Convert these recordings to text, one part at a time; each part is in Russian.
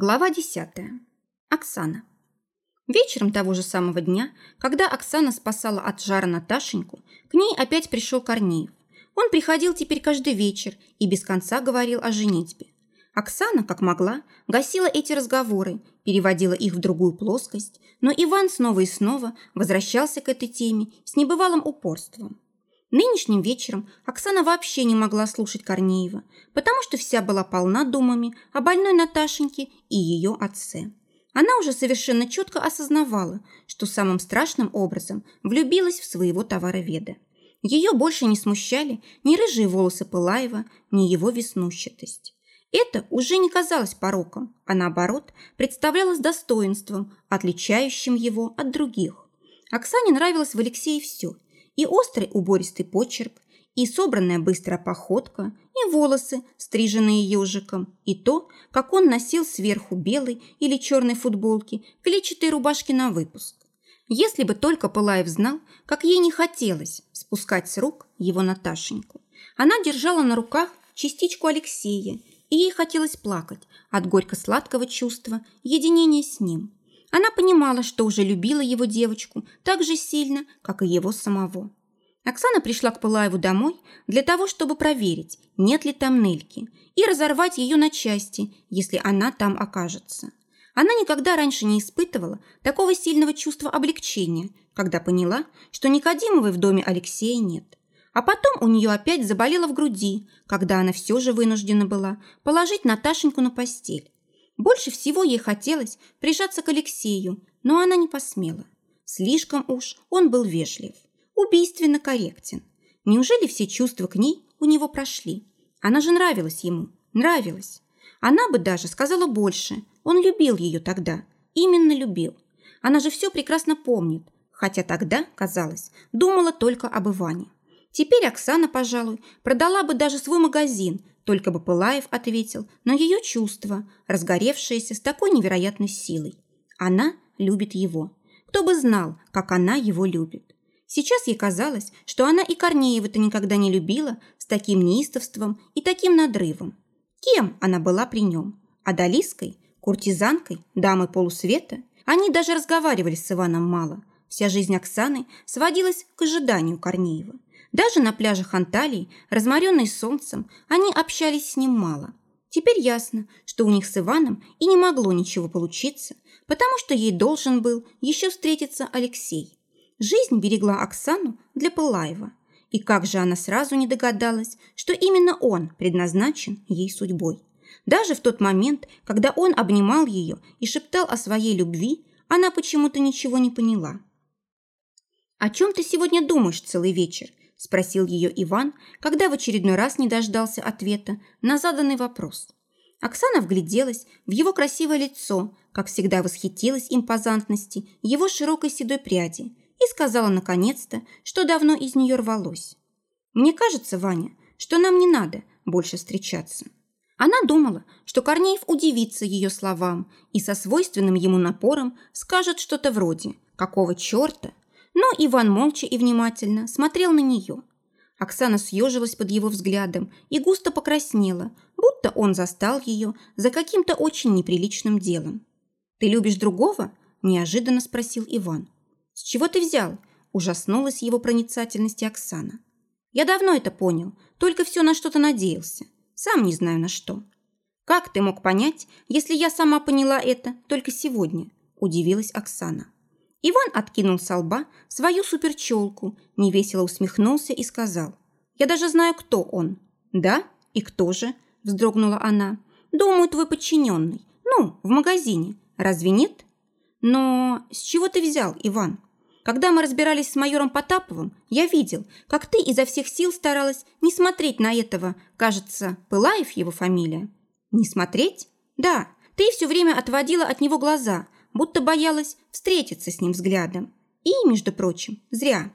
Глава 10. Оксана. Вечером того же самого дня, когда Оксана спасала от жара Наташеньку, к ней опять пришел Корнеев. Он приходил теперь каждый вечер и без конца говорил о женитьбе. Оксана, как могла, гасила эти разговоры, переводила их в другую плоскость, но Иван снова и снова возвращался к этой теме с небывалым упорством. Нынешним вечером Оксана вообще не могла слушать Корнеева, потому что вся была полна думами о больной Наташеньке и ее отце. Она уже совершенно четко осознавала, что самым страшным образом влюбилась в своего товароведа. Ее больше не смущали ни рыжие волосы Пылаева, ни его веснущатость. Это уже не казалось пороком, а наоборот представлялось достоинством, отличающим его от других. Оксане нравилось в Алексее все – и острый убористый почерк, и собранная быстрая походка, и волосы, стриженные ежиком, и то, как он носил сверху белой или черной футболки, клетчатой рубашки на выпуск. Если бы только Пылаев знал, как ей не хотелось спускать с рук его Наташеньку. Она держала на руках частичку Алексея, и ей хотелось плакать от горько-сладкого чувства единения с ним. Она понимала, что уже любила его девочку так же сильно, как и его самого. Оксана пришла к Пылаеву домой для того, чтобы проверить, нет ли там Нельки, и разорвать ее на части, если она там окажется. Она никогда раньше не испытывала такого сильного чувства облегчения, когда поняла, что Никодимовой в доме Алексея нет. А потом у нее опять заболело в груди, когда она все же вынуждена была положить Наташеньку на постель. Больше всего ей хотелось прижаться к Алексею, но она не посмела. Слишком уж он был вежлив, убийственно корректен. Неужели все чувства к ней у него прошли? Она же нравилась ему, нравилась. Она бы даже сказала больше. Он любил ее тогда, именно любил. Она же все прекрасно помнит, хотя тогда, казалось, думала только об Иване. Теперь Оксана, пожалуй, продала бы даже свой магазин, только бы Пылаев ответил на ее чувства, разгоревшиеся с такой невероятной силой. Она любит его. Кто бы знал, как она его любит. Сейчас ей казалось, что она и Корнеева-то никогда не любила с таким неистовством и таким надрывом. Кем она была при нем? Адалиской? Куртизанкой? Дамой полусвета? Они даже разговаривали с Иваном мало. Вся жизнь Оксаны сводилась к ожиданию Корнеева. Даже на пляжах Анталии, разморенной солнцем, они общались с ним мало. Теперь ясно, что у них с Иваном и не могло ничего получиться, потому что ей должен был еще встретиться Алексей. Жизнь берегла Оксану для Пылаева. И как же она сразу не догадалась, что именно он предназначен ей судьбой. Даже в тот момент, когда он обнимал ее и шептал о своей любви, она почему-то ничего не поняла. «О чем ты сегодня думаешь целый вечер?» – спросил ее Иван, когда в очередной раз не дождался ответа на заданный вопрос. Оксана вгляделась в его красивое лицо, как всегда восхитилась импозантности его широкой седой пряди и сказала наконец-то, что давно из нее рвалось. «Мне кажется, Ваня, что нам не надо больше встречаться». Она думала, что Корнеев удивится ее словам и со свойственным ему напором скажет что-то вроде «Какого черта?» Но Иван молча и внимательно смотрел на нее. Оксана съежилась под его взглядом и густо покраснела, будто он застал ее за каким-то очень неприличным делом. «Ты любишь другого?» – неожиданно спросил Иван. «С чего ты взял?» – ужаснулась его проницательности Оксана. «Я давно это понял, только все на что-то надеялся. Сам не знаю на что». «Как ты мог понять, если я сама поняла это только сегодня?» – удивилась Оксана. Иван откинул со лба свою суперчелку, невесело усмехнулся и сказал. «Я даже знаю, кто он». «Да? И кто же?» – вздрогнула она. «Думаю, твой подчиненный. Ну, в магазине. Разве нет?» «Но с чего ты взял, Иван?» Когда мы разбирались с майором Потаповым, я видел, как ты изо всех сил старалась не смотреть на этого, кажется, Пылаев его фамилия. Не смотреть? Да, ты все время отводила от него глаза, будто боялась встретиться с ним взглядом. И, между прочим, зря.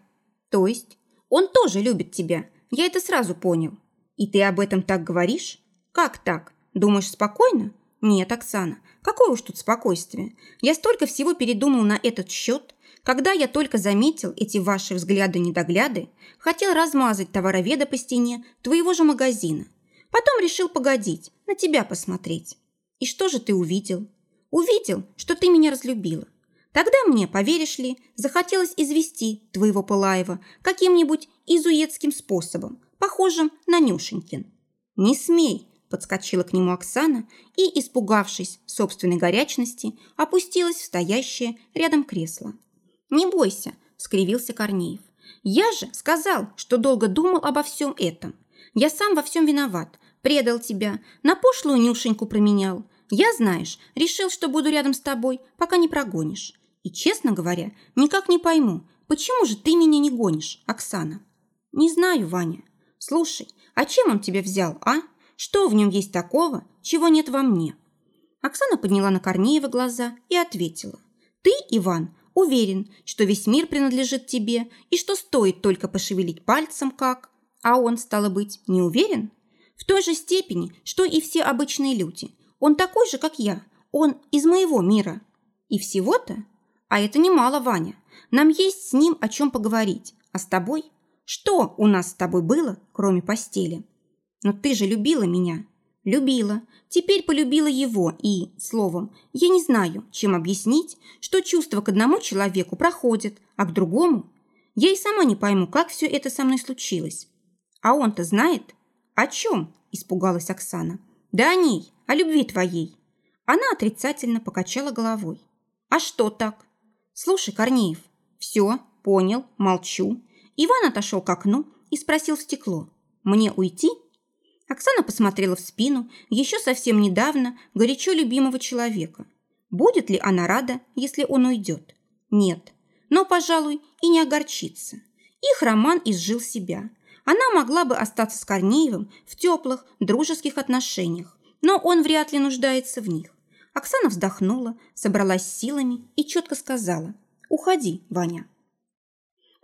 То есть он тоже любит тебя, я это сразу понял. И ты об этом так говоришь? Как так? Думаешь, спокойно? Нет, Оксана, какое уж тут спокойствие. Я столько всего передумал на этот счет. Когда я только заметил эти ваши взгляды-недогляды, хотел размазать товароведа по стене твоего же магазина. Потом решил погодить, на тебя посмотреть. И что же ты увидел? Увидел, что ты меня разлюбила. Тогда мне, поверишь ли, захотелось извести твоего Пылаева каким-нибудь изуетским способом, похожим на Нюшенькин. Не смей, подскочила к нему Оксана и, испугавшись собственной горячности, опустилась в стоящее рядом кресло. «Не бойся», – скривился Корнеев. «Я же сказал, что долго думал обо всем этом. Я сам во всем виноват, предал тебя, на пошлую Нюшеньку променял. Я, знаешь, решил, что буду рядом с тобой, пока не прогонишь. И, честно говоря, никак не пойму, почему же ты меня не гонишь, Оксана? Не знаю, Ваня. Слушай, а чем он тебя взял, а? Что в нем есть такого, чего нет во мне? Оксана подняла на Корнеева глаза и ответила. Ты, Иван, уверен, что весь мир принадлежит тебе и что стоит только пошевелить пальцем, как... А он, стало быть, не уверен? В той же степени, что и все обычные люди. Он такой же, как я. Он из моего мира. И всего-то а это немало, Ваня. Нам есть с ним о чем поговорить. А с тобой? Что у нас с тобой было, кроме постели? Но ты же любила меня. Любила. Теперь полюбила его и, словом, я не знаю, чем объяснить, что чувство к одному человеку проходит, а к другому... Я и сама не пойму, как все это со мной случилось. А он-то знает? О чем? Испугалась Оксана. Да о ней, о любви твоей. Она отрицательно покачала головой. А что так? «Слушай, Корнеев, все, понял, молчу». Иван отошел к окну и спросил в стекло. «Мне уйти?» Оксана посмотрела в спину еще совсем недавно горячо любимого человека. Будет ли она рада, если он уйдет? Нет. Но, пожалуй, и не огорчится. Их роман изжил себя. Она могла бы остаться с Корнеевым в теплых, дружеских отношениях, но он вряд ли нуждается в них. Оксана вздохнула, собралась силами и четко сказала «Уходи, Ваня».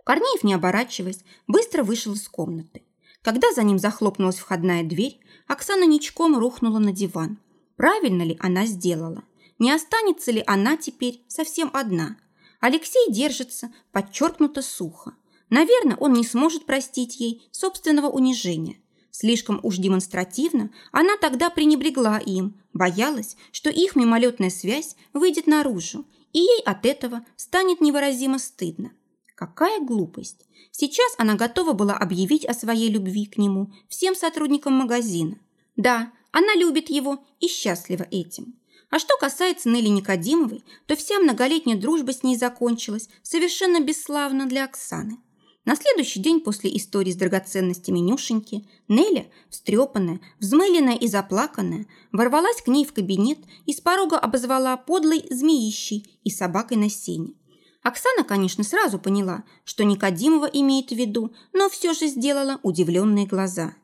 Корнеев, не оборачиваясь, быстро вышел из комнаты. Когда за ним захлопнулась входная дверь, Оксана ничком рухнула на диван. Правильно ли она сделала? Не останется ли она теперь совсем одна? Алексей держится подчеркнуто сухо. Наверное, он не сможет простить ей собственного унижения. Слишком уж демонстративно она тогда пренебрегла им, боялась, что их мимолетная связь выйдет наружу, и ей от этого станет невыразимо стыдно. Какая глупость! Сейчас она готова была объявить о своей любви к нему всем сотрудникам магазина. Да, она любит его и счастлива этим. А что касается Нелли Никодимовой, то вся многолетняя дружба с ней закончилась совершенно бесславно для Оксаны. На следующий день после истории с драгоценностями Нюшеньки Неля, встрепанная, взмыленная и заплаканная, ворвалась к ней в кабинет и с порога обозвала подлой змеищей и собакой на сене. Оксана, конечно, сразу поняла, что Никодимова имеет в виду, но все же сделала удивленные глаза.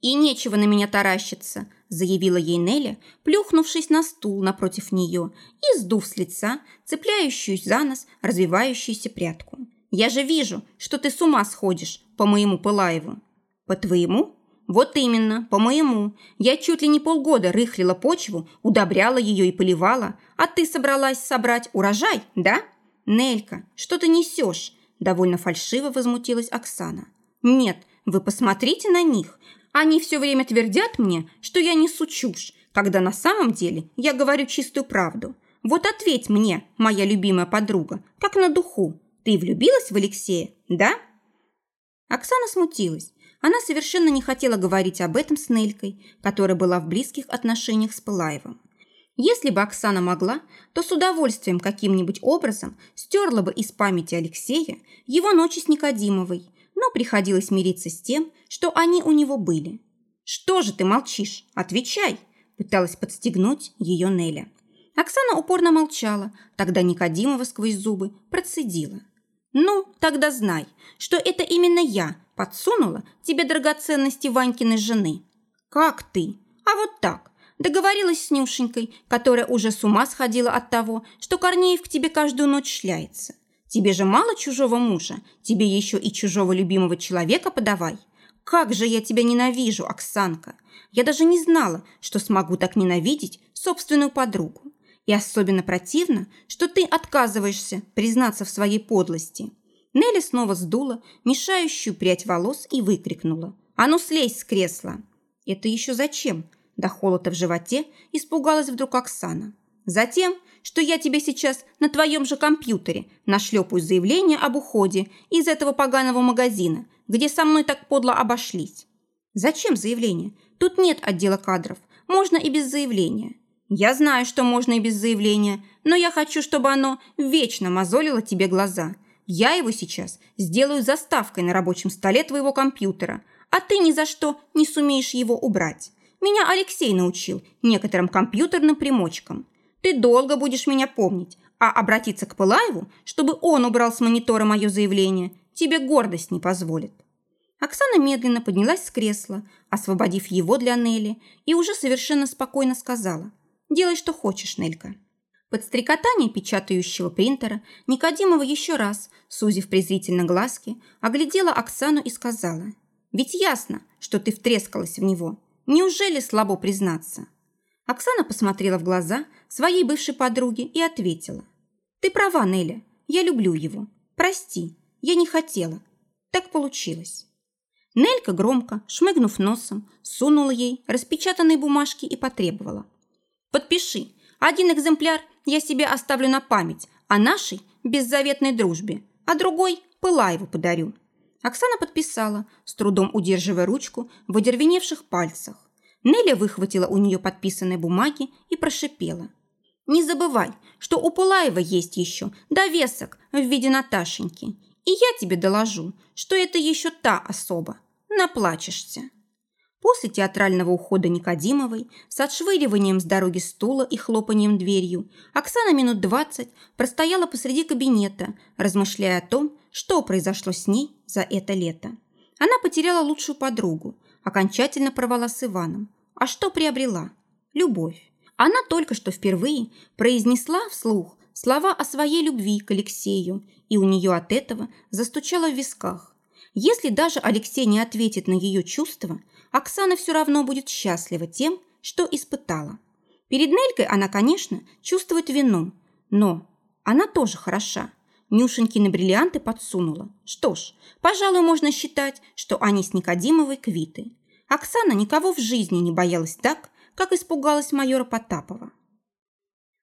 «И нечего на меня таращиться», – заявила ей Неля, плюхнувшись на стул напротив нее и сдув с лица цепляющуюся за нос развивающуюся прядку. Я же вижу, что ты с ума сходишь по моему Пылаеву». «По твоему?» «Вот именно, по моему. Я чуть ли не полгода рыхлила почву, удобряла ее и поливала, а ты собралась собрать урожай, да?» «Нелька, что ты несешь?» Довольно фальшиво возмутилась Оксана. «Нет, вы посмотрите на них. Они все время твердят мне, что я несу чушь, когда на самом деле я говорю чистую правду. Вот ответь мне, моя любимая подруга, как на духу. Ты влюбилась в Алексея, да?» Оксана смутилась. Она совершенно не хотела говорить об этом с Нелькой, которая была в близких отношениях с Пылаевым. Если бы Оксана могла, то с удовольствием каким-нибудь образом стерла бы из памяти Алексея его ночи с Никодимовой, но приходилось мириться с тем, что они у него были. «Что же ты молчишь? Отвечай!» пыталась подстегнуть ее Неля. Оксана упорно молчала, тогда Никодимова сквозь зубы процедила. «Ну, тогда знай, что это именно я подсунула тебе драгоценности Ванькиной жены». «Как ты? А вот так. Договорилась с Нюшенькой, которая уже с ума сходила от того, что Корнеев к тебе каждую ночь шляется. Тебе же мало чужого мужа, тебе еще и чужого любимого человека подавай. Как же я тебя ненавижу, Оксанка! Я даже не знала, что смогу так ненавидеть собственную подругу. И особенно противно, что ты отказываешься признаться в своей подлости. Нелли снова сдула мешающую прядь волос и выкрикнула. «А ну слезь с кресла!» «Это еще зачем?» До холода в животе испугалась вдруг Оксана. Затем, что я тебе сейчас на твоем же компьютере нашлепаю заявление об уходе из этого поганого магазина, где со мной так подло обошлись. Зачем заявление? Тут нет отдела кадров. Можно и без заявления. Я знаю, что можно и без заявления, но я хочу, чтобы оно вечно мозолило тебе глаза. Я его сейчас сделаю заставкой на рабочем столе твоего компьютера, а ты ни за что не сумеешь его убрать. Меня Алексей научил некоторым компьютерным примочкам. Ты долго будешь меня помнить, а обратиться к Пылаеву, чтобы он убрал с монитора мое заявление, тебе гордость не позволит. Оксана медленно поднялась с кресла, освободив его для Нелли, и уже совершенно спокойно сказала – Делай, что хочешь, Нелька». Под стрекотание печатающего принтера Никодимова еще раз, сузив презрительно глазки, оглядела Оксану и сказала, «Ведь ясно, что ты втрескалась в него. Неужели слабо признаться?» Оксана посмотрела в глаза своей бывшей подруге и ответила, «Ты права, Неля, я люблю его. Прости, я не хотела. Так получилось». Нелька громко, шмыгнув носом, сунула ей распечатанные бумажки и потребовала – Подпиши. Один экземпляр я себе оставлю на память о нашей беззаветной дружбе, а другой Пылаеву подарю». Оксана подписала, с трудом удерживая ручку в одервеневших пальцах. Нелли выхватила у нее подписанные бумаги и прошипела. «Не забывай, что у Пылаева есть еще довесок в виде Наташеньки, и я тебе доложу, что это еще та особа. Наплачешься». После театрального ухода Никодимовой с отшвыриванием с дороги стула и хлопанием дверью Оксана минут двадцать простояла посреди кабинета, размышляя о том, что произошло с ней за это лето. Она потеряла лучшую подругу, окончательно порвала с Иваном. А что приобрела? Любовь. Она только что впервые произнесла вслух слова о своей любви к Алексею, и у нее от этого застучало в висках. Если даже Алексей не ответит на ее чувства – Оксана все равно будет счастлива тем, что испытала. Перед Нелькой она, конечно, чувствует вину, но она тоже хороша. Нюшенькины бриллианты подсунула. Что ж, пожалуй, можно считать, что они с Никодимовой квиты. Оксана никого в жизни не боялась так, как испугалась майора Потапова.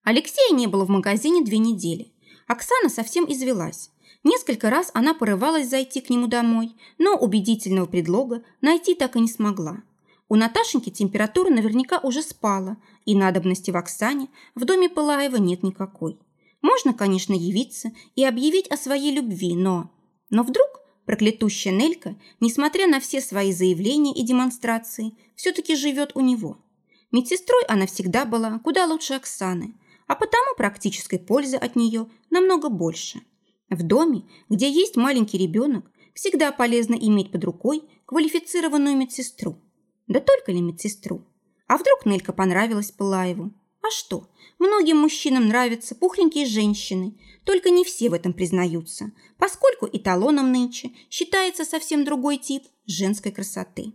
Алексея не было в магазине две недели. Оксана совсем извелась. Несколько раз она порывалась зайти к нему домой, но убедительного предлога найти так и не смогла. У Наташеньки температура наверняка уже спала, и надобности в Оксане в доме Пылаева нет никакой. Можно, конечно, явиться и объявить о своей любви, но... Но вдруг проклятущая Нелька, несмотря на все свои заявления и демонстрации, все-таки живет у него. Медсестрой она всегда была куда лучше Оксаны, а потому практической пользы от нее намного больше – в доме, где есть маленький ребенок, всегда полезно иметь под рукой квалифицированную медсестру. Да только ли медсестру? А вдруг Нелька понравилась Пылаеву? А что? Многим мужчинам нравятся пухленькие женщины, только не все в этом признаются, поскольку эталоном нынче считается совсем другой тип женской красоты.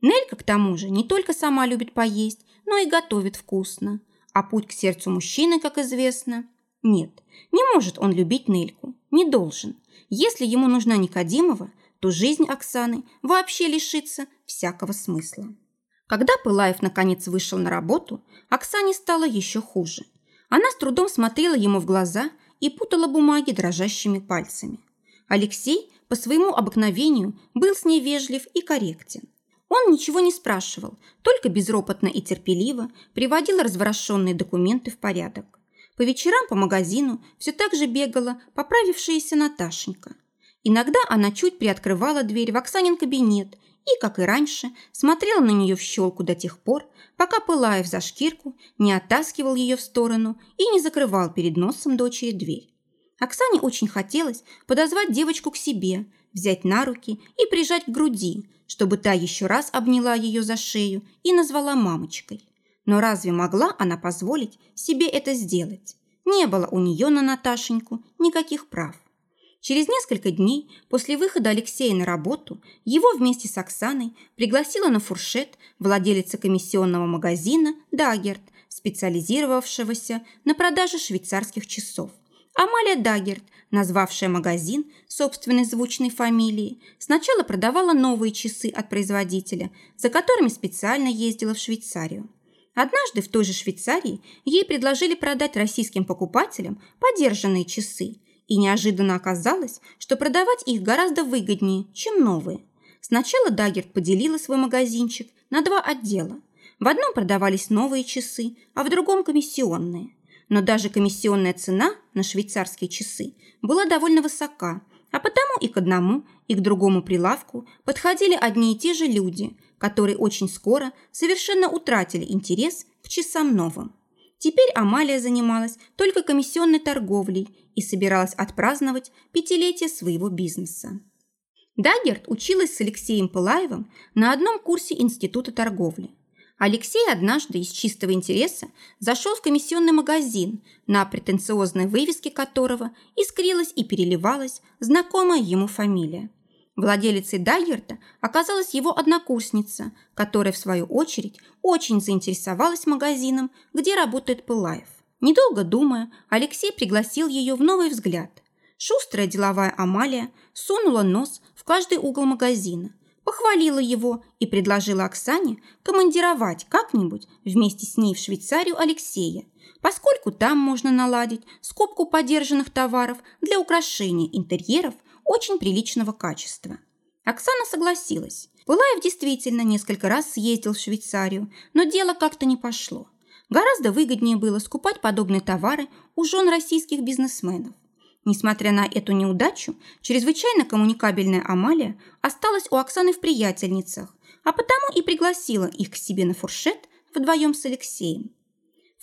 Нелька, к тому же, не только сама любит поесть, но и готовит вкусно. А путь к сердцу мужчины, как известно, нет, не может он любить Нельку, не должен. Если ему нужна Никодимова, то жизнь Оксаны вообще лишится всякого смысла. Когда Пылаев наконец вышел на работу, Оксане стало еще хуже. Она с трудом смотрела ему в глаза и путала бумаги дрожащими пальцами. Алексей по своему обыкновению был с ней вежлив и корректен. Он ничего не спрашивал, только безропотно и терпеливо приводил разворошенные документы в порядок. По вечерам по магазину все так же бегала поправившаяся Наташенька. Иногда она чуть приоткрывала дверь в Оксанин кабинет и, как и раньше, смотрела на нее в щелку до тех пор, пока Пылаев за шкирку не оттаскивал ее в сторону и не закрывал перед носом дочери дверь. Оксане очень хотелось подозвать девочку к себе, взять на руки и прижать к груди, чтобы та еще раз обняла ее за шею и назвала мамочкой. Но разве могла она позволить себе это сделать? Не было у нее на Наташеньку никаких прав. Через несколько дней после выхода Алексея на работу его вместе с Оксаной пригласила на фуршет владелица комиссионного магазина «Даггерт», специализировавшегося на продаже швейцарских часов. Амалия Даггерт, назвавшая магазин собственной звучной фамилией, сначала продавала новые часы от производителя, за которыми специально ездила в Швейцарию. Однажды в той же Швейцарии ей предложили продать российским покупателям подержанные часы, и неожиданно оказалось, что продавать их гораздо выгоднее, чем новые. Сначала Даггерт поделила свой магазинчик на два отдела. В одном продавались новые часы, а в другом – комиссионные. Но даже комиссионная цена на швейцарские часы была довольно высока, а потому и к одному, и к другому прилавку подходили одни и те же люди, которые очень скоро совершенно утратили интерес к часам новым. Теперь Амалия занималась только комиссионной торговлей и собиралась отпраздновать пятилетие своего бизнеса. Даггерт училась с Алексеем Пылаевым на одном курсе Института торговли. Алексей однажды из чистого интереса зашел в комиссионный магазин, на претенциозной вывеске которого искрилась и переливалась знакомая ему фамилия. Владелицей Дайерта оказалась его однокурсница, которая, в свою очередь, очень заинтересовалась магазином, где работает Пылаев. Недолго думая, Алексей пригласил ее в новый взгляд. Шустрая деловая Амалия сунула нос в каждый угол магазина, похвалила его и предложила Оксане командировать как-нибудь вместе с ней в Швейцарию Алексея, поскольку там можно наладить скупку подержанных товаров для украшения интерьеров – очень приличного качества. Оксана согласилась. Пылаев действительно несколько раз съездил в Швейцарию, но дело как-то не пошло. Гораздо выгоднее было скупать подобные товары у жен российских бизнесменов. Несмотря на эту неудачу, чрезвычайно коммуникабельная Амалия осталась у Оксаны в приятельницах, а потому и пригласила их к себе на фуршет вдвоем с Алексеем.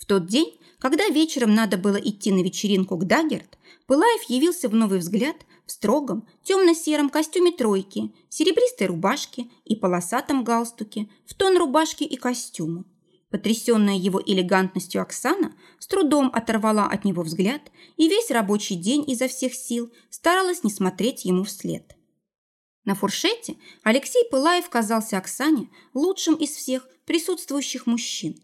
В тот день, когда вечером надо было идти на вечеринку к Даггерт, Пылаев явился в новый взгляд в строгом темно-сером костюме тройки, серебристой рубашке и полосатом галстуке в тон рубашки и костюма. Потрясенная его элегантностью Оксана с трудом оторвала от него взгляд и весь рабочий день изо всех сил старалась не смотреть ему вслед. На фуршете Алексей Пылаев казался Оксане лучшим из всех присутствующих мужчин.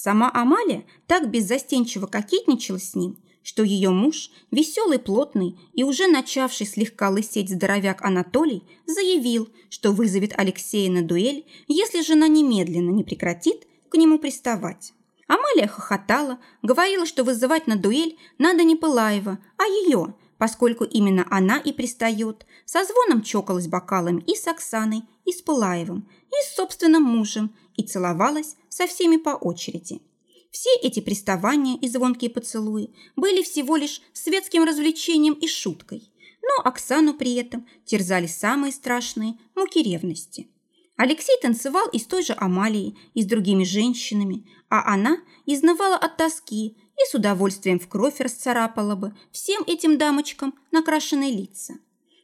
Сама Амалия так беззастенчиво кокетничала с ним, что ее муж, веселый, плотный и уже начавший слегка лысеть здоровяк Анатолий, заявил, что вызовет Алексея на дуэль, если жена немедленно не прекратит к нему приставать. Амалия хохотала, говорила, что вызывать на дуэль надо не Пылаева, а ее, поскольку именно она и пристает, со звоном чокалась бокалом и с Оксаной, и с Пылаевым, и с собственным мужем, и целовалась со всеми по очереди. Все эти приставания и звонкие поцелуи были всего лишь светским развлечением и шуткой, но Оксану при этом терзали самые страшные муки ревности. Алексей танцевал и с той же Амалией, и с другими женщинами, а она изнывала от тоски и с удовольствием в кровь расцарапала бы всем этим дамочкам накрашенные лица.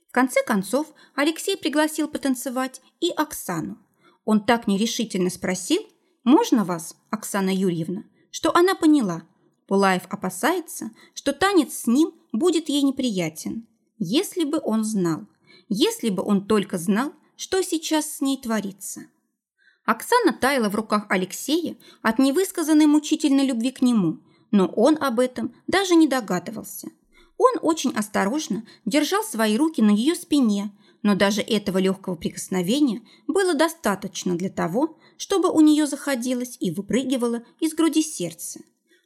В конце концов Алексей пригласил потанцевать и Оксану. Он так нерешительно спросил, «Можно вас, Оксана Юрьевна?» что она поняла. Пулаев опасается, что танец с ним будет ей неприятен. Если бы он знал, если бы он только знал, что сейчас с ней творится. Оксана таяла в руках Алексея от невысказанной мучительной любви к нему, но он об этом даже не догадывался. Он очень осторожно держал свои руки на ее спине, но даже этого легкого прикосновения было достаточно для того, чтобы у нее заходилось и выпрыгивало из груди сердце.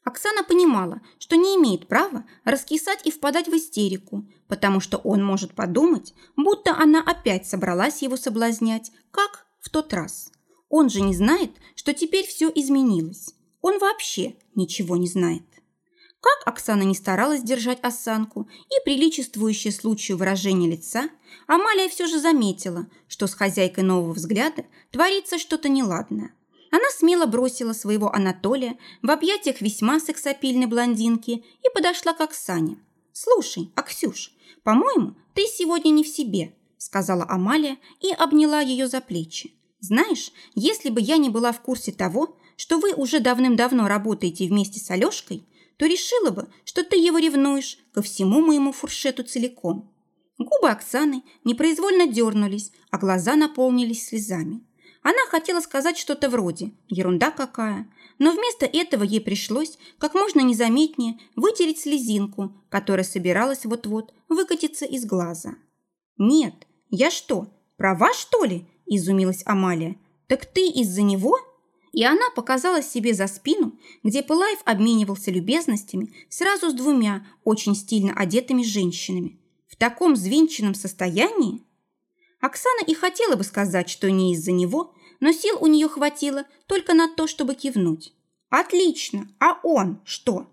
Оксана понимала, что не имеет права раскисать и впадать в истерику, потому что он может подумать, будто она опять собралась его соблазнять, как в тот раз. Он же не знает, что теперь все изменилось. Он вообще ничего не знает. Как Оксана не старалась держать осанку и приличествующее случаю выражение лица, Амалия все же заметила, что с хозяйкой нового взгляда творится что-то неладное. Она смело бросила своего Анатолия в объятиях весьма сексапильной блондинки и подошла к Оксане. «Слушай, Аксюш, по-моему, ты сегодня не в себе», сказала Амалия и обняла ее за плечи. «Знаешь, если бы я не была в курсе того, что вы уже давным-давно работаете вместе с Алешкой, то решила бы, что ты его ревнуешь ко всему моему фуршету целиком. Губы Оксаны непроизвольно дернулись, а глаза наполнились слезами. Она хотела сказать что-то вроде «ерунда какая», но вместо этого ей пришлось как можно незаметнее вытереть слезинку, которая собиралась вот-вот выкатиться из глаза. «Нет, я что, права, что ли?» – изумилась Амалия. «Так ты из-за него?» И она показала себе за спину, где Пылаев обменивался любезностями сразу с двумя очень стильно одетыми женщинами. В таком звинченном состоянии? Оксана и хотела бы сказать, что не из-за него, но сил у нее хватило только на то, чтобы кивнуть. «Отлично! А он что?»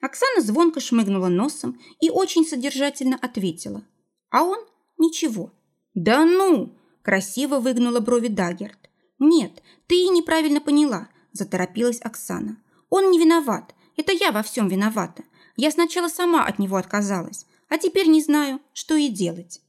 Оксана звонко шмыгнула носом и очень содержательно ответила. «А он? Ничего». «Да ну!» – красиво выгнула брови Даггерт. «Нет, ты неправильно поняла», – заторопилась Оксана. «Он не виноват. Это я во всем виновата. Я сначала сама от него отказалась, а теперь не знаю, что и делать».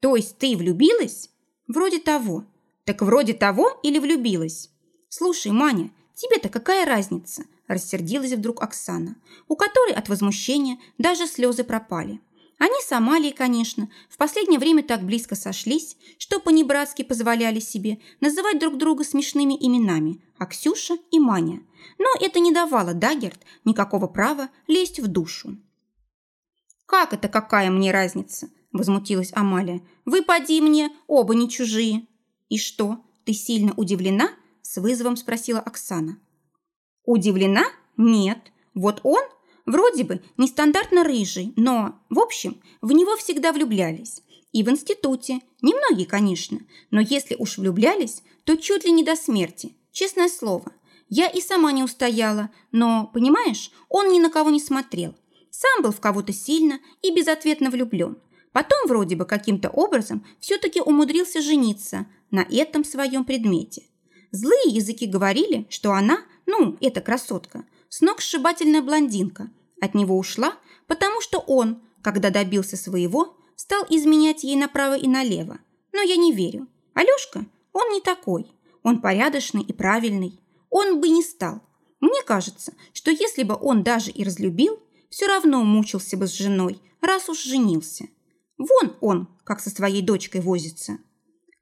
«То есть ты влюбилась?» «Вроде того». «Так вроде того или влюбилась?» «Слушай, Маня, тебе-то какая разница?» Рассердилась вдруг Оксана, у которой от возмущения даже слезы пропали. Они с Амалией, конечно, в последнее время так близко сошлись, что по-небратски позволяли себе называть друг друга смешными именами Аксюша и Маня. Но это не давало Дагерт никакого права лезть в душу. «Как это какая мне разница?» – возмутилась Амалия. «Вы поди мне, оба не чужие». «И что, ты сильно удивлена?» – с вызовом спросила Оксана. «Удивлена? Нет. Вот он Вроде бы нестандартно рыжий, но, в общем, в него всегда влюблялись. И в институте. Немногие, конечно. Но если уж влюблялись, то чуть ли не до смерти. Честное слово. Я и сама не устояла. Но, понимаешь, он ни на кого не смотрел. Сам был в кого-то сильно и безответно влюблен. Потом вроде бы каким-то образом все-таки умудрился жениться на этом своем предмете. Злые языки говорили, что она, ну, эта красотка, сногсшибательная блондинка, от него ушла, потому что он, когда добился своего, стал изменять ей направо и налево. Но я не верю. Алешка, он не такой. Он порядочный и правильный. Он бы не стал. Мне кажется, что если бы он даже и разлюбил, все равно мучился бы с женой, раз уж женился. Вон он, как со своей дочкой возится.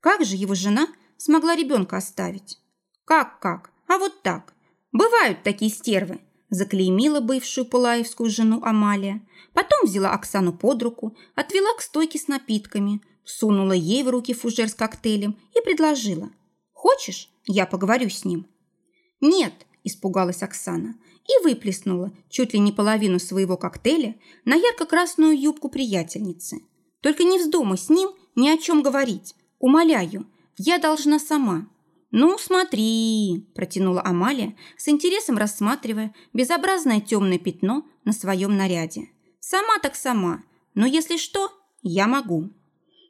Как же его жена смогла ребенка оставить? Как-как? А вот так. Бывают такие стервы. Заклеймила бывшую пылаевскую жену Амалия. Потом взяла Оксану под руку, отвела к стойке с напитками, сунула ей в руки фужер с коктейлем и предложила. «Хочешь, я поговорю с ним?» «Нет», – испугалась Оксана и выплеснула чуть ли не половину своего коктейля на ярко-красную юбку приятельницы. «Только не вздумай с ним ни о чем говорить. Умоляю, я должна сама». «Ну, смотри!» – протянула Амалия, с интересом рассматривая безобразное темное пятно на своем наряде. «Сама так сама, но если что, я могу».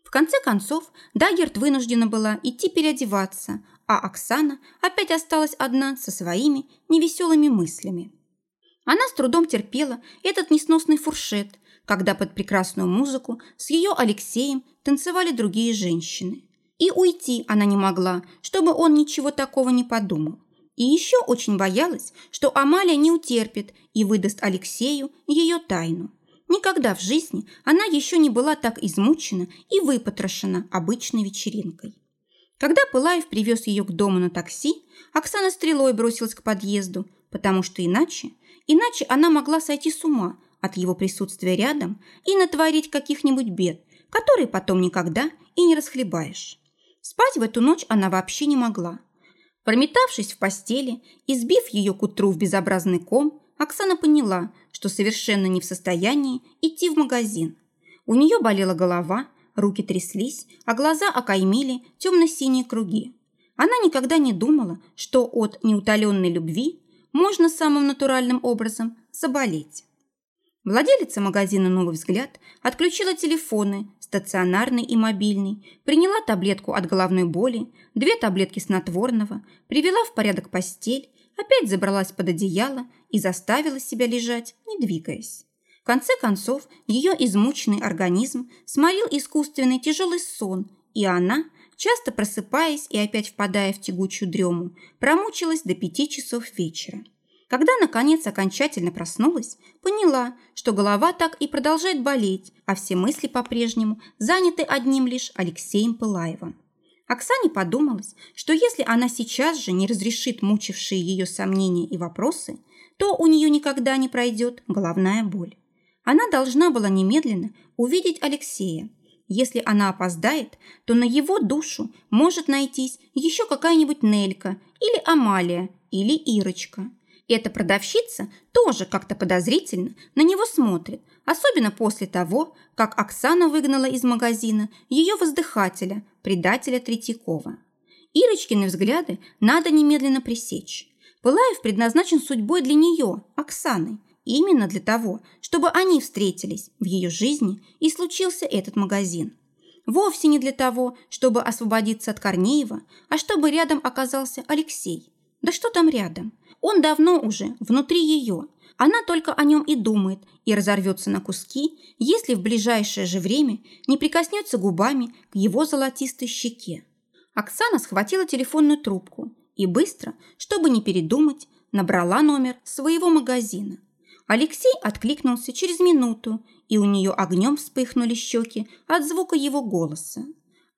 В конце концов, Дагерт вынуждена была идти переодеваться, а Оксана опять осталась одна со своими невеселыми мыслями. Она с трудом терпела этот несносный фуршет, когда под прекрасную музыку с ее Алексеем танцевали другие женщины. И уйти она не могла, чтобы он ничего такого не подумал. И еще очень боялась, что Амалия не утерпит и выдаст Алексею ее тайну. Никогда в жизни она еще не была так измучена и выпотрошена обычной вечеринкой. Когда Пылаев привез ее к дому на такси, Оксана стрелой бросилась к подъезду, потому что иначе, иначе она могла сойти с ума от его присутствия рядом и натворить каких-нибудь бед, которые потом никогда и не расхлебаешь. Спать в эту ночь она вообще не могла. Прометавшись в постели и сбив ее к утру в безобразный ком, Оксана поняла, что совершенно не в состоянии идти в магазин. У нее болела голова, руки тряслись, а глаза окаймили темно-синие круги. Она никогда не думала, что от неутоленной любви можно самым натуральным образом заболеть. Владелица магазина «Новый взгляд» отключила телефоны, стационарный и мобильный, приняла таблетку от головной боли, две таблетки снотворного, привела в порядок постель, опять забралась под одеяло и заставила себя лежать, не двигаясь. В конце концов, ее измученный организм сморил искусственный тяжелый сон, и она, часто просыпаясь и опять впадая в тягучую дрему, промучилась до пяти часов вечера. Когда, наконец, окончательно проснулась, поняла, что голова так и продолжает болеть, а все мысли по-прежнему заняты одним лишь Алексеем Пылаевым. Оксане подумалось, что если она сейчас же не разрешит мучившие ее сомнения и вопросы, то у нее никогда не пройдет головная боль. Она должна была немедленно увидеть Алексея. Если она опоздает, то на его душу может найтись еще какая-нибудь Нелька или Амалия или Ирочка. Эта продавщица тоже как-то подозрительно на него смотрит, особенно после того, как Оксана выгнала из магазина ее воздыхателя, предателя Третьякова. Ирочкины взгляды надо немедленно пресечь. Пылаев предназначен судьбой для нее, Оксаны, именно для того, чтобы они встретились в ее жизни и случился этот магазин. Вовсе не для того, чтобы освободиться от Корнеева, а чтобы рядом оказался Алексей. Да что там рядом? Он давно уже внутри ее. Она только о нем и думает, и разорвется на куски, если в ближайшее же время не прикоснется губами к его золотистой щеке. Оксана схватила телефонную трубку и быстро, чтобы не передумать, набрала номер своего магазина. Алексей откликнулся через минуту, и у нее огнем вспыхнули щеки от звука его голоса.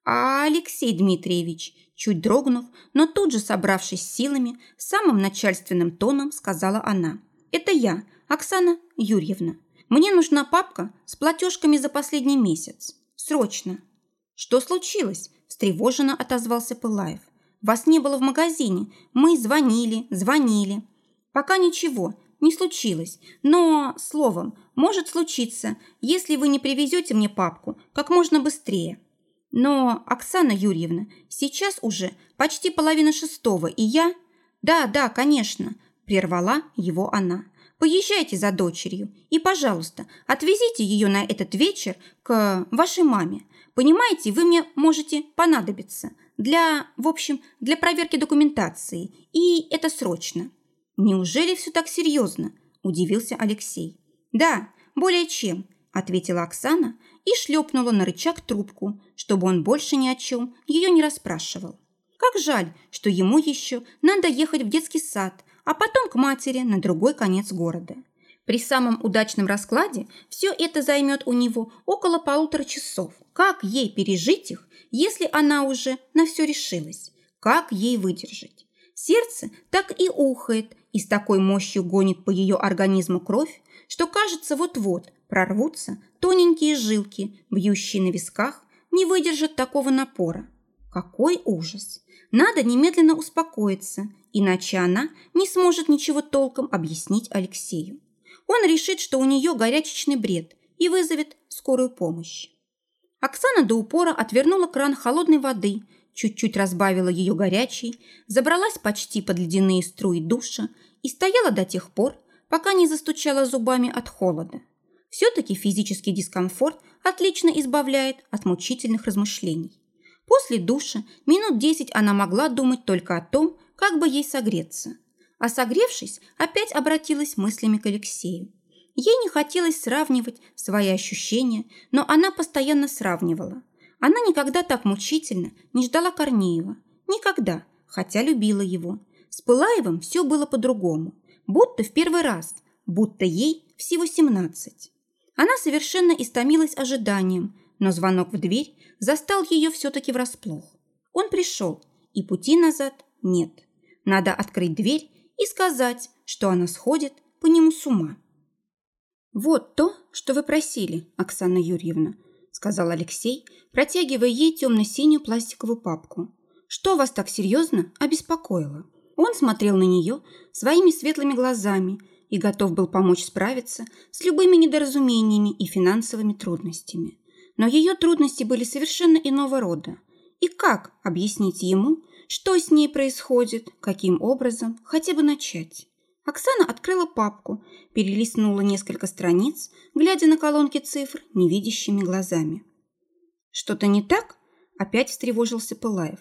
А Алексей Дмитриевич, чуть дрогнув, но тут же собравшись силами, самым начальственным тоном сказала она. «Это я, Оксана Юрьевна. Мне нужна папка с платежками за последний месяц. Срочно». «Что случилось?» – встревоженно отозвался Пылаев. «Вас не было в магазине. Мы звонили, звонили. Пока ничего, не случилось. Но, словом, может случиться, если вы не привезете мне папку как можно быстрее. Но, Оксана Юрьевна, сейчас уже почти половина шестого, и я... Да, да, конечно, прервала его она. Поезжайте за дочерью и, пожалуйста, отвезите ее на этот вечер к вашей маме. Понимаете, вы мне можете понадобиться для, в общем, для проверки документации, и это срочно. Неужели все так серьезно? Удивился Алексей. Да, более чем, ответила Оксана и шлепнула на рычаг трубку, чтобы он больше ни о чем ее не расспрашивал. Как жаль, что ему еще надо ехать в детский сад, а потом к матери на другой конец города. При самом удачном раскладе все это займет у него около полутора часов. Как ей пережить их, если она уже на все решилась? Как ей выдержать? Сердце так и ухает, и с такой мощью гонит по ее организму кровь, что кажется вот-вот прорвутся тоненькие жилки, бьющие на висках, не выдержат такого напора. Какой ужас! Надо немедленно успокоиться, иначе она не сможет ничего толком объяснить Алексею. Он решит, что у нее горячечный бред и вызовет скорую помощь. Оксана до упора отвернула кран холодной воды, чуть-чуть разбавила ее горячей, забралась почти под ледяные струи душа и стояла до тех пор, пока не застучала зубами от холода. Все-таки физический дискомфорт отлично избавляет от мучительных размышлений. После душа минут десять она могла думать только о том, как бы ей согреться. А согревшись, опять обратилась мыслями к Алексею. Ей не хотелось сравнивать свои ощущения, но она постоянно сравнивала. Она никогда так мучительно не ждала Корнеева. Никогда, хотя любила его. С Пылаевым все было по-другому. Будто в первый раз, будто ей всего 17. Она совершенно истомилась ожиданием, но звонок в дверь застал ее все-таки врасплох. Он пришел, и пути назад нет. Надо открыть дверь и сказать, что она сходит по нему с ума. «Вот то, что вы просили, Оксана Юрьевна», сказал Алексей, протягивая ей темно-синюю пластиковую папку. «Что вас так серьезно обеспокоило?» Он смотрел на нее своими светлыми глазами и готов был помочь справиться с любыми недоразумениями и финансовыми трудностями. Но ее трудности были совершенно иного рода. И как объяснить ему, что с ней происходит, каким образом, хотя бы начать? Оксана открыла папку, перелистнула несколько страниц, глядя на колонки цифр невидящими глазами. «Что-то не так?» – опять встревожился Пылаев.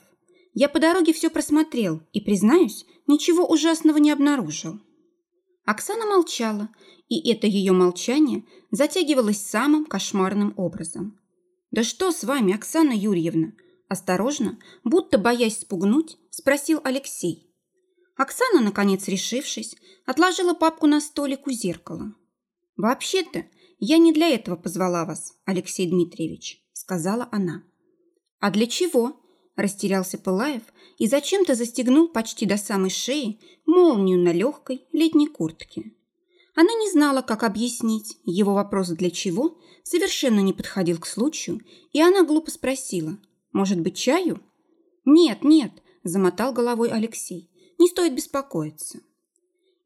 «Я по дороге все просмотрел и, признаюсь, ничего ужасного не обнаружил». Оксана молчала, и это ее молчание затягивалось самым кошмарным образом. «Да что с вами, Оксана Юрьевна?» Осторожно, будто боясь спугнуть, спросил Алексей. Оксана, наконец решившись, отложила папку на столик у зеркала. «Вообще-то я не для этого позвала вас, Алексей Дмитриевич», сказала она. «А для чего?» – растерялся Пылаев и зачем-то застегнул почти до самой шеи молнию на легкой летней куртке. Она не знала, как объяснить. Его вопрос «для чего?» совершенно не подходил к случаю, и она глупо спросила «Может быть, чаю?» «Нет, нет», – замотал головой Алексей. не стоит беспокоиться.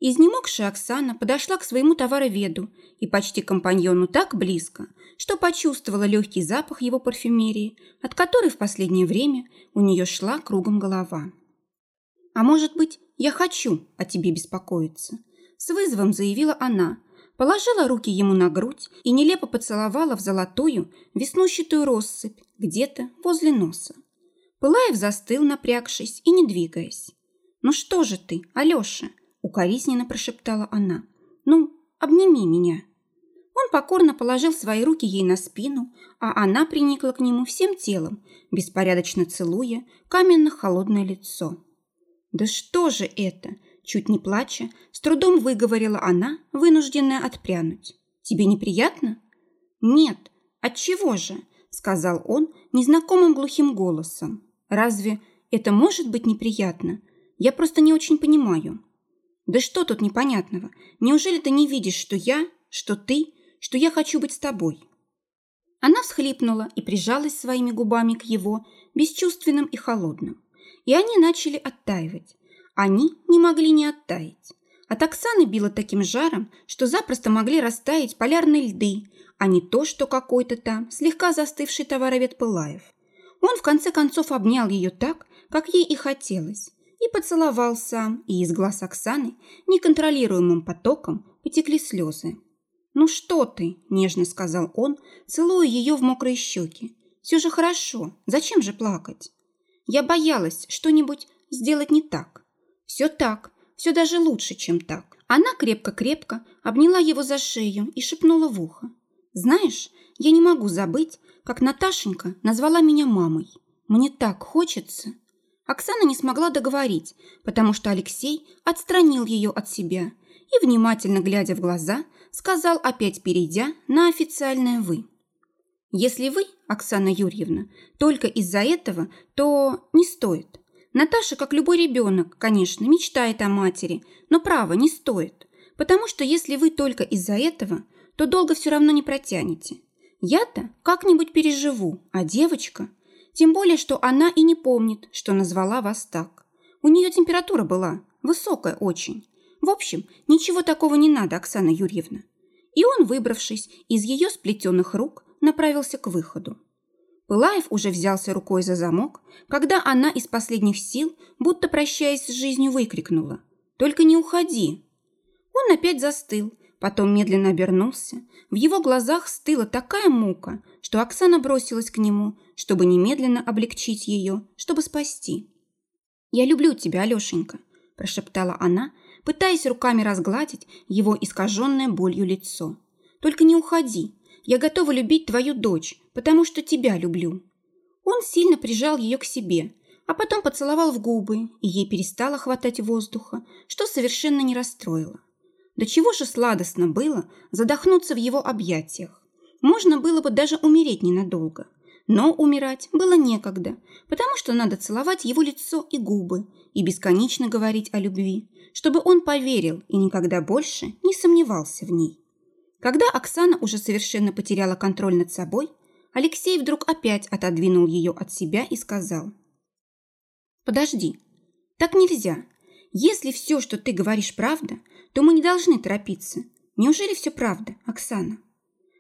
Изнемогшая Оксана подошла к своему товароведу и почти компаньону так близко, что почувствовала легкий запах его парфюмерии, от которой в последнее время у нее шла кругом голова. «А может быть, я хочу о тебе беспокоиться?» С вызовом заявила она, положила руки ему на грудь и нелепо поцеловала в золотую, веснущатую россыпь где-то возле носа. Пылаев застыл, напрягшись и не двигаясь. «Ну что же ты, Алеша?» – укоризненно прошептала она. «Ну, обними меня». Он покорно положил свои руки ей на спину, а она приникла к нему всем телом, беспорядочно целуя каменно-холодное лицо. «Да что же это?» – чуть не плача, с трудом выговорила она, вынужденная отпрянуть. «Тебе неприятно?» «Нет. Отчего же?» – сказал он незнакомым глухим голосом. «Разве это может быть неприятно? Я просто не очень понимаю». «Да что тут непонятного? Неужели ты не видишь, что я, что ты, что я хочу быть с тобой?» Она всхлипнула и прижалась своими губами к его, бесчувственным и холодным. И они начали оттаивать. Они не могли не оттаять. От Оксаны било таким жаром, что запросто могли растаять полярные льды, а не то, что какой-то там слегка застывший товаровед Пылаев. Он в конце концов обнял ее так, как ей и хотелось, и поцеловал сам, и из глаз Оксаны неконтролируемым потоком потекли слезы. «Ну что ты?» – нежно сказал он, целуя ее в мокрые щеки. «Все же хорошо. Зачем же плакать?» Я боялась что-нибудь сделать не так. Все так, все даже лучше, чем так. Она крепко-крепко обняла его за шею и шепнула в ухо. «Знаешь, я не могу забыть, как Наташенька назвала меня мамой. Мне так хочется». Оксана не смогла договорить, потому что Алексей отстранил ее от себя и, внимательно глядя в глаза, сказал, опять перейдя на официальное «вы». «Если вы, Оксана Юрьевна, только из-за этого, то не стоит. Наташа, как любой ребенок, конечно, мечтает о матери, но право не стоит, потому что если вы только из-за этого, то долго все равно не протянете. Я-то как-нибудь переживу, а девочка... Тем более, что она и не помнит, что назвала вас так. У нее температура была, высокая очень. В общем, ничего такого не надо, Оксана Юрьевна. И он, выбравшись из ее сплетенных рук, направился к выходу. Пылаев уже взялся рукой за замок, когда она из последних сил, будто прощаясь с жизнью, выкрикнула. «Только не уходи!» Он опять застыл, потом медленно обернулся. В его глазах стыла такая мука, что Оксана бросилась к нему, чтобы немедленно облегчить ее, чтобы спасти. «Я люблю тебя, Алешенька», – прошептала она, пытаясь руками разгладить его искаженное болью лицо. «Только не уходи. Я готова любить твою дочь, потому что тебя люблю». Он сильно прижал ее к себе, а потом поцеловал в губы, и ей перестало хватать воздуха, что совершенно не расстроило. До чего же сладостно было задохнуться в его объятиях. Можно было бы даже умереть ненадолго. Но умирать было некогда, потому что надо целовать его лицо и губы и бесконечно говорить о любви, чтобы он поверил и никогда больше не сомневался в ней. Когда Оксана уже совершенно потеряла контроль над собой, Алексей вдруг опять отодвинул ее от себя и сказал. «Подожди, так нельзя. Если все, что ты говоришь, правда, то мы не должны торопиться. Неужели все правда, Оксана?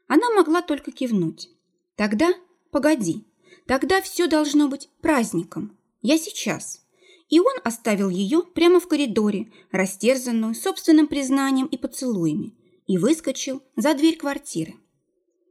Она могла только кивнуть. Тогда погоди. Тогда все должно быть праздником. Я сейчас. И он оставил ее прямо в коридоре, растерзанную собственным признанием и поцелуями, и выскочил за дверь квартиры.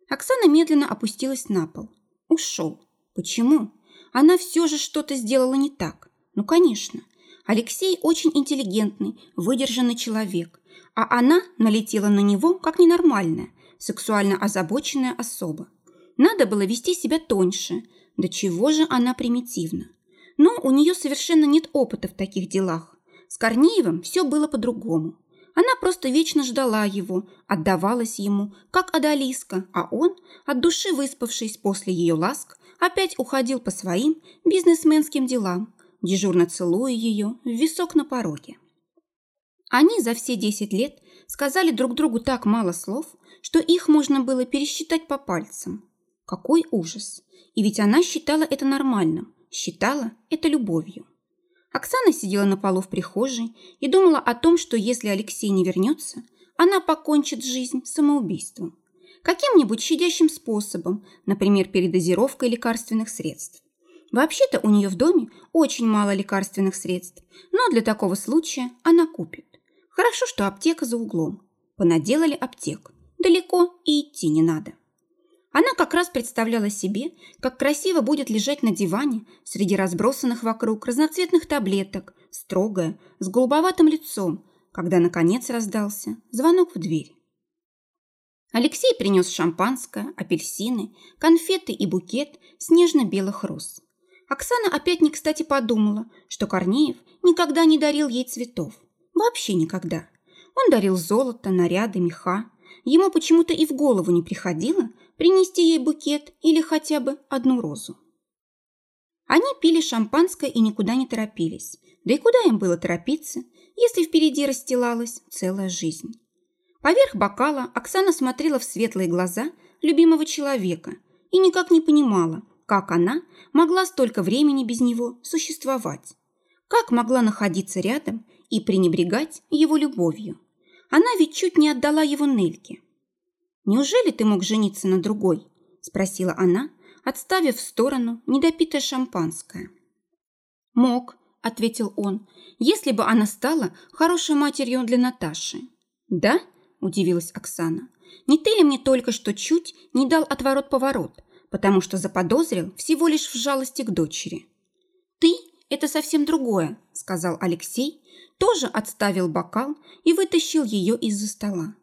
Оксана медленно опустилась на пол. Ушел. Почему? Она все же что-то сделала не так. Ну, конечно. Алексей очень интеллигентный, выдержанный человек, а она налетела на него как ненормальная, сексуально озабоченная особа. Надо было вести себя тоньше. Да чего же она примитивна? Но у нее совершенно нет опыта в таких делах. С Корнеевым все было по-другому. Она просто вечно ждала его, отдавалась ему, как Адалиска, а он, от души выспавшись после ее ласк, опять уходил по своим бизнесменским делам, дежурно целуя ее в висок на пороге. Они за все десять лет сказали друг другу так мало слов, что их можно было пересчитать по пальцам. Какой ужас! И ведь она считала это нормальным, считала это любовью. Оксана сидела на полу в прихожей и думала о том, что если Алексей не вернется, она покончит жизнь самоубийством. Каким-нибудь щадящим способом, например, передозировкой лекарственных средств. Вообще-то у нее в доме очень мало лекарственных средств, но для такого случая она купит. Хорошо, что аптека за углом. Понаделали аптек. Далеко и идти не надо. Она как раз представляла себе, как красиво будет лежать на диване среди разбросанных вокруг разноцветных таблеток, строгая, с голубоватым лицом, когда, наконец, раздался звонок в дверь. Алексей принес шампанское, апельсины, конфеты и букет снежно-белых роз. Оксана опять не кстати подумала, что Корнеев никогда не дарил ей цветов. Вообще никогда. Он дарил золото, наряды, меха. Ему почему-то и в голову не приходило, принести ей букет или хотя бы одну розу. Они пили шампанское и никуда не торопились. Да и куда им было торопиться, если впереди расстилалась целая жизнь? Поверх бокала Оксана смотрела в светлые глаза любимого человека и никак не понимала, как она могла столько времени без него существовать. Как могла находиться рядом и пренебрегать его любовью? Она ведь чуть не отдала его Нельке. «Неужели ты мог жениться на другой?» – спросила она, отставив в сторону недопитое шампанское. «Мог», – ответил он, – «если бы она стала хорошей матерью для Наташи». «Да?» – удивилась Оксана. «Не ты ли мне только что чуть не дал отворот-поворот, потому что заподозрил всего лишь в жалости к дочери?» «Ты – это совсем другое», – сказал Алексей, тоже отставил бокал и вытащил ее из-за стола.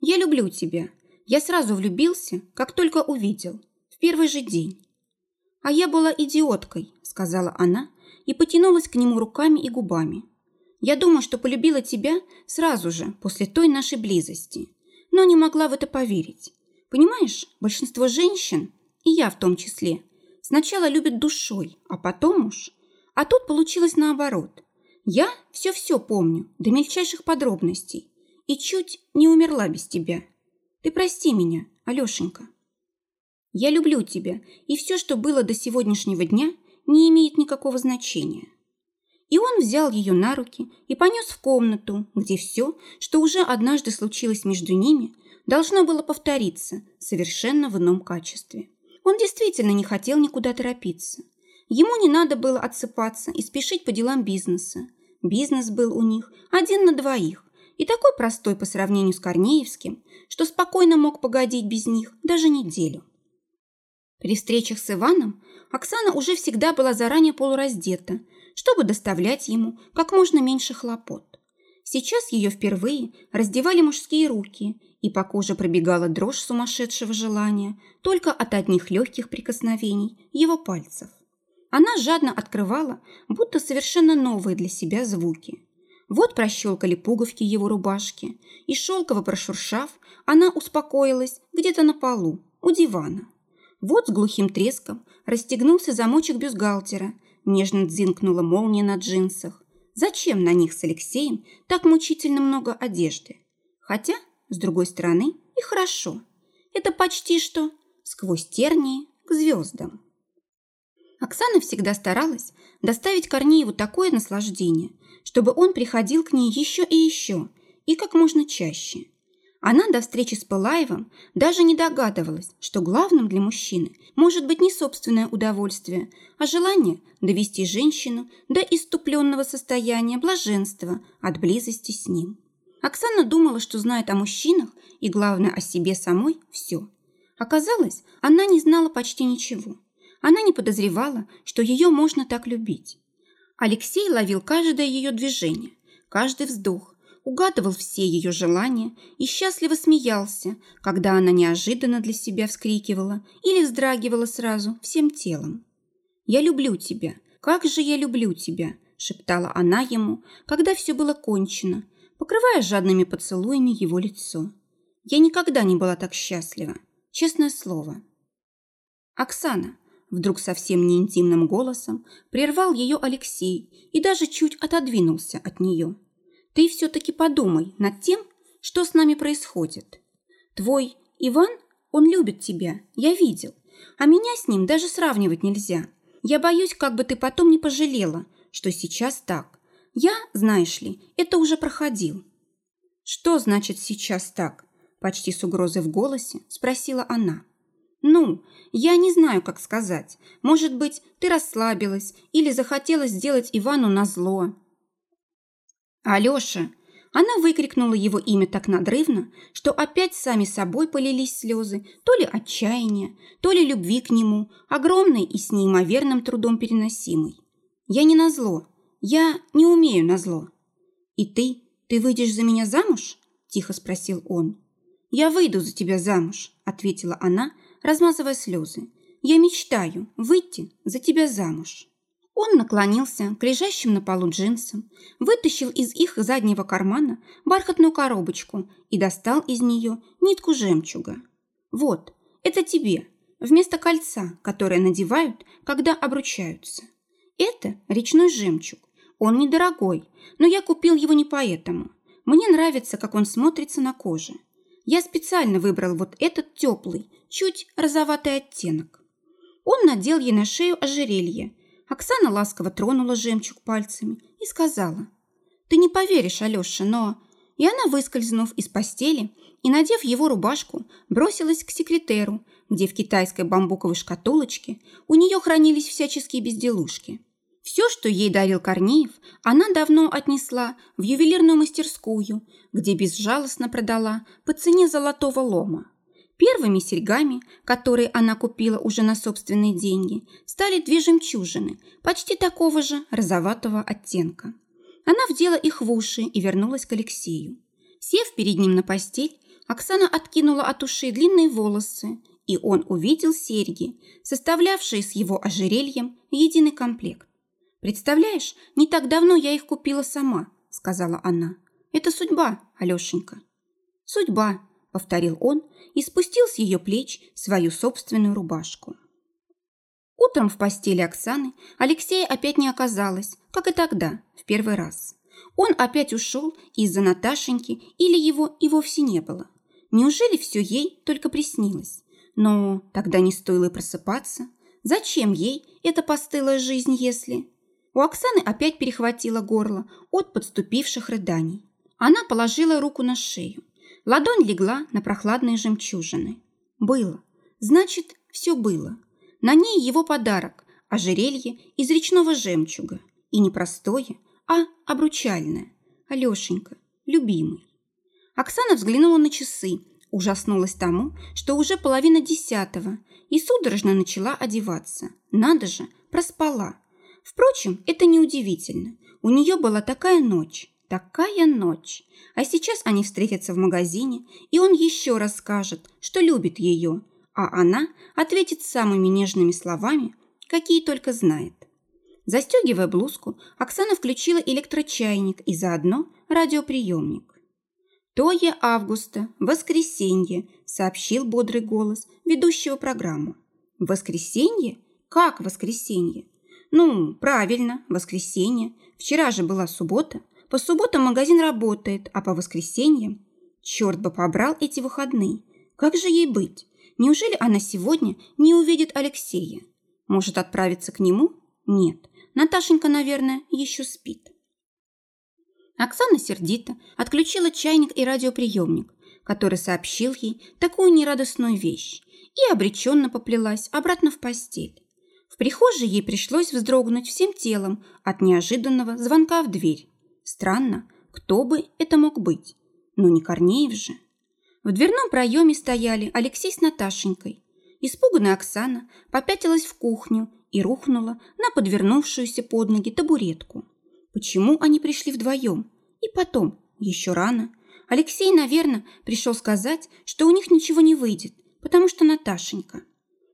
«Я люблю тебя, я сразу влюбился, как только увидел, в первый же день. А я была идиоткой, сказала она и потянулась к нему руками и губами. Я думаю, что полюбила тебя сразу же, после той нашей близости, но не могла в это поверить. Понимаешь, большинство женщин, и я в том числе, сначала любят душой, а потом уж... А тут получилось наоборот. Я все-все помню, до мельчайших подробностей, и чуть не умерла без тебя. Ты прости меня, Алешенька. Я люблю тебя, и все, что было до сегодняшнего дня, не имеет никакого значения. И он взял ее на руки и понес в комнату, где все, что уже однажды случилось между ними, должно было повториться совершенно в ином качестве. Он действительно не хотел никуда торопиться. Ему не надо было отсыпаться и спешить по делам бизнеса. Бизнес был у них один на двоих, и такой простой по сравнению с Корнеевским, что спокойно мог погодить без них даже неделю. При встречах с Иваном Оксана уже всегда была заранее полураздета, чтобы доставлять ему как можно меньше хлопот. Сейчас ее впервые раздевали мужские руки, и по коже пробегала дрожь сумасшедшего желания только от одних легких прикосновений его пальцев. Она жадно открывала, будто совершенно новые для себя звуки. Вот прощелкали пуговки его рубашки, и шелково прошуршав, она успокоилась где-то на полу, у дивана. Вот с глухим треском расстегнулся замочек бюстгальтера, нежно дзинкнула молния на джинсах. Зачем на них с Алексеем так мучительно много одежды? Хотя, с другой стороны, и хорошо. Это почти что сквозь тернии к звездам. Оксана всегда старалась доставить Корнееву такое наслаждение, чтобы он приходил к ней еще и еще, и как можно чаще. Она до встречи с Пылаевым даже не догадывалась, что главным для мужчины может быть не собственное удовольствие, а желание довести женщину до иступленного состояния блаженства от близости с ним. Оксана думала, что знает о мужчинах и, главное, о себе самой все. Оказалось, она не знала почти ничего. Она не подозревала, что ее можно так любить. Алексей ловил каждое ее движение, каждый вздох, угадывал все ее желания и счастливо смеялся, когда она неожиданно для себя вскрикивала или вздрагивала сразу всем телом. «Я люблю тебя, как же я люблю тебя!» – шептала она ему, когда все было кончено, покрывая жадными поцелуями его лицо. «Я никогда не была так счастлива, честное слово». «Оксана, Вдруг совсем не интимным голосом прервал ее Алексей и даже чуть отодвинулся от нее. «Ты все-таки подумай над тем, что с нами происходит. Твой Иван, он любит тебя, я видел, а меня с ним даже сравнивать нельзя. Я боюсь, как бы ты потом не пожалела, что сейчас так. Я, знаешь ли, это уже проходил. Что значит сейчас так? Почти с угрозой в голосе спросила она. Ну, я не знаю, как сказать. Может быть, ты расслабилась или захотела сделать Ивану назло. Алёша, она выкрикнула его имя так надрывно, что опять сами собой полились слезы, то ли отчаяния, то ли любви к нему, огромной и с неимоверным трудом переносимой. «Я не назло. Я не умею назло». «И ты? Ты выйдешь за меня замуж?» – тихо спросил он. «Я выйду за тебя замуж», – ответила она, размазывая слезы. «Я мечтаю выйти за тебя замуж». Он наклонился к лежащим на полу джинсам, вытащил из их заднего кармана бархатную коробочку и достал из нее нитку жемчуга. «Вот, это тебе, вместо кольца, которое надевают, когда обручаются. Это речной жемчуг. Он недорогой, но я купил его не поэтому. Мне нравится, как он смотрится на коже. Я специально выбрал вот этот теплый, чуть розоватый оттенок. Он надел ей на шею ожерелье, Оксана ласково тронула жемчуг пальцами и сказала, «Ты не поверишь, Алёша, но...» И она, выскользнув из постели и надев его рубашку, бросилась к секретеру, где в китайской бамбуковой шкатулочке у нее хранились всяческие безделушки. Все, что ей дарил Корнеев, она давно отнесла в ювелирную мастерскую, где безжалостно продала по цене золотого лома. Первыми серьгами, которые она купила уже на собственные деньги, стали две жемчужины, почти такого же розоватого оттенка. Она вдела их в уши и вернулась к Алексею. Сев перед ним на постель, Оксана откинула от ушей длинные волосы, и он увидел серьги, составлявшие с его ожерельем единый комплект. «Представляешь, не так давно я их купила сама», — сказала она. «Это судьба, Алешенька». «Судьба», — повторил он и спустил с ее плеч свою собственную рубашку. Утром в постели Оксаны Алексея опять не оказалось, как и тогда, в первый раз. Он опять ушел из-за Наташеньки или его и вовсе не было. Неужели все ей только приснилось? Но тогда не стоило просыпаться. Зачем ей эта постылая жизнь, если... У Оксаны опять перехватило горло от подступивших рыданий. Она положила руку на шею. Ладонь легла на прохладные жемчужины. Было. Значит, все было. На ней его подарок – ожерелье из речного жемчуга. И не простое, а обручальное. Алешенька, любимый. Оксана взглянула на часы, ужаснулась тому, что уже половина десятого, и судорожно начала одеваться. Надо же, проспала. Впрочем, это неудивительно. У нее была такая ночь. Такая ночь. А сейчас они встретятся в магазине, и он еще раз скажет, что любит ее, а она ответит самыми нежными словами, какие только знает. Застегивая блузку, Оксана включила электрочайник и заодно радиоприемник. «Тое августа, воскресенье», – сообщил бодрый голос ведущего программу. «Воскресенье? Как воскресенье?» «Ну, правильно, воскресенье. Вчера же была суббота. По субботам магазин работает, а по воскресеньям... Черт бы побрал эти выходные. Как же ей быть? Неужели она сегодня не увидит Алексея? Может отправиться к нему? Нет. Наташенька, наверное, еще спит. Оксана сердито отключила чайник и радиоприемник, который сообщил ей такую нерадостную вещь, и обреченно поплелась обратно в постель. В прихожей ей пришлось вздрогнуть всем телом от неожиданного звонка в дверь. Странно, кто бы это мог быть? Но не Корнеев же. В дверном проеме стояли Алексей с Наташенькой. Испуганная Оксана попятилась в кухню и рухнула на подвернувшуюся под ноги табуретку. Почему они пришли вдвоем? И потом, еще рано. Алексей, наверное, пришел сказать, что у них ничего не выйдет, потому что Наташенька.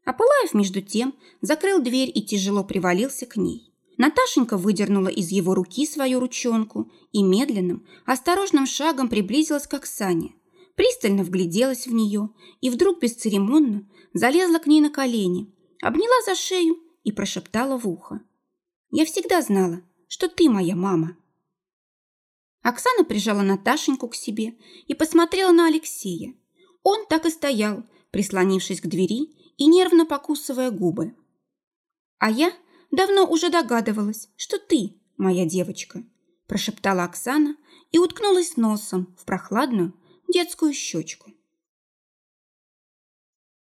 А Пылаев, между тем, закрыл дверь и тяжело привалился к ней. Наташенька выдернула из его руки свою ручонку и медленным, осторожным шагом приблизилась к Оксане. Пристально вгляделась в нее и вдруг бесцеремонно залезла к ней на колени, обняла за шею и прошептала в ухо. «Я всегда знала, что ты моя мама». Оксана прижала Наташеньку к себе и посмотрела на Алексея. Он так и стоял, прислонившись к двери и нервно покусывая губы. А я давно уже догадывалась, что ты, моя девочка», – прошептала Оксана и уткнулась носом в прохладную детскую щечку.